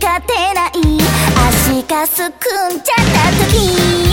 勝てない。足かすくんじゃった時。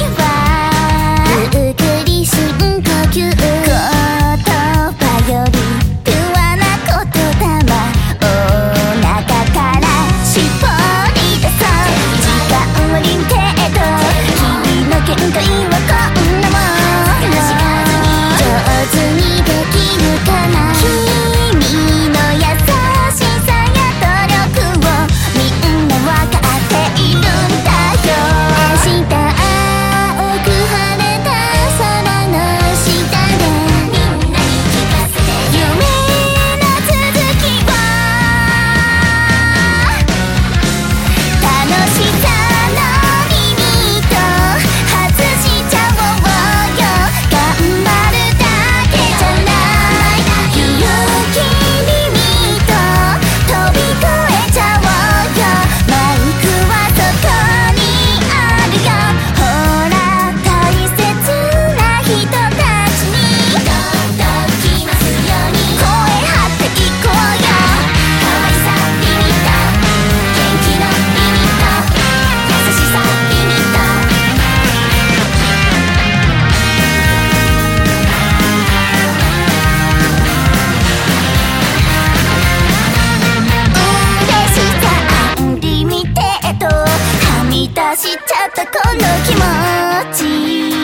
しちゃったこの気持ち